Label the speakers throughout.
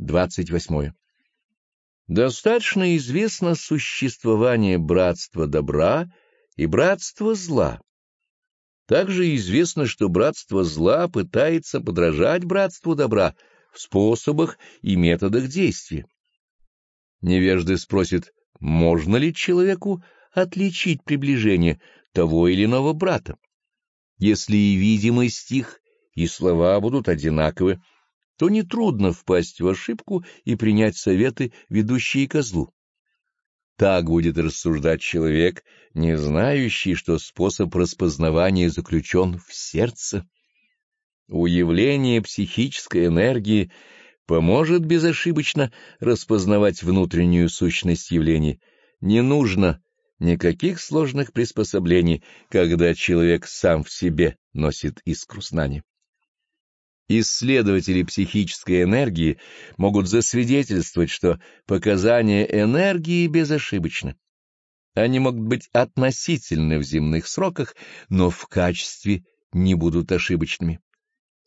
Speaker 1: 28. Достаточно известно существование братства добра и братства зла. Также известно, что братство зла пытается подражать братству добра в способах и методах действия. Невежды спросят, можно ли человеку отличить приближение того или иного брата? Если и видимость их, и слова будут одинаковы, то нетрудно впасть в ошибку и принять советы, ведущие ко злу. Так будет рассуждать человек, не знающий, что способ распознавания заключен в сердце. Уявление психической энергии поможет безошибочно распознавать внутреннюю сущность явлений. Не нужно никаких сложных приспособлений, когда человек сам в себе носит искру знания. Исследователи психической энергии могут засвидетельствовать, что показания энергии безошибочны. Они могут быть относительны в земных сроках, но в качестве не будут ошибочными.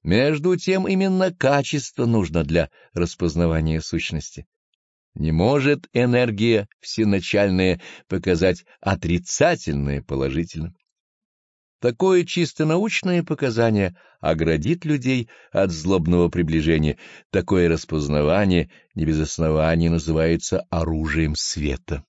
Speaker 1: Между тем именно качество нужно для распознавания сущности. Не может энергия всеначальная показать отрицательное положительным. Такое чисто научное показание оградит людей от злобного приближения. Такое распознавание не без оснований называется оружием света.